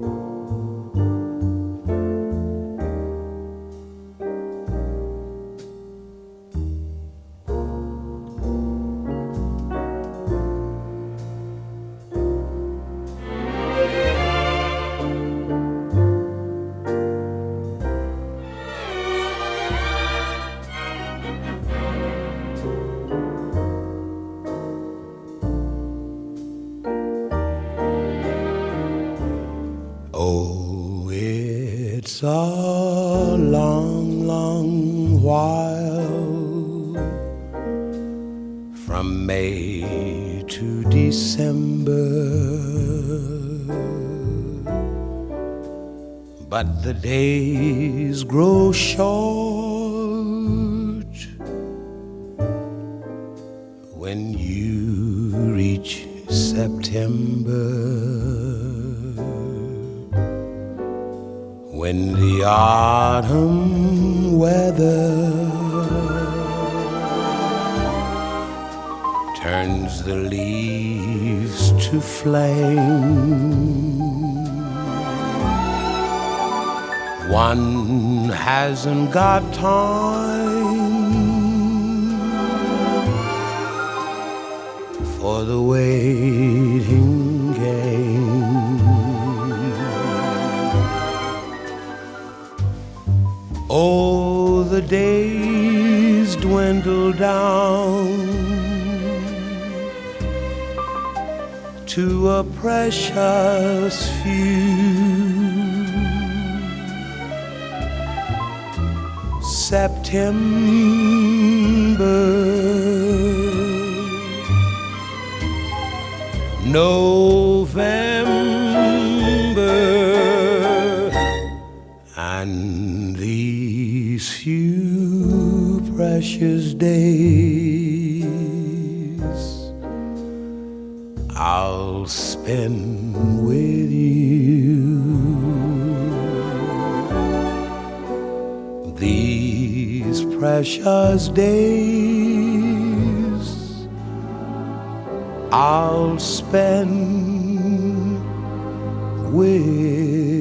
Oh, it's a long, long while from May to December. But the days grow short when you reach September. When the autumn weather turns the leaves to flame. One hasn't got time for the waiting the days dwindle down to a precious few. September, November, and these few precious days I'll spend with you. These precious days I'll spend with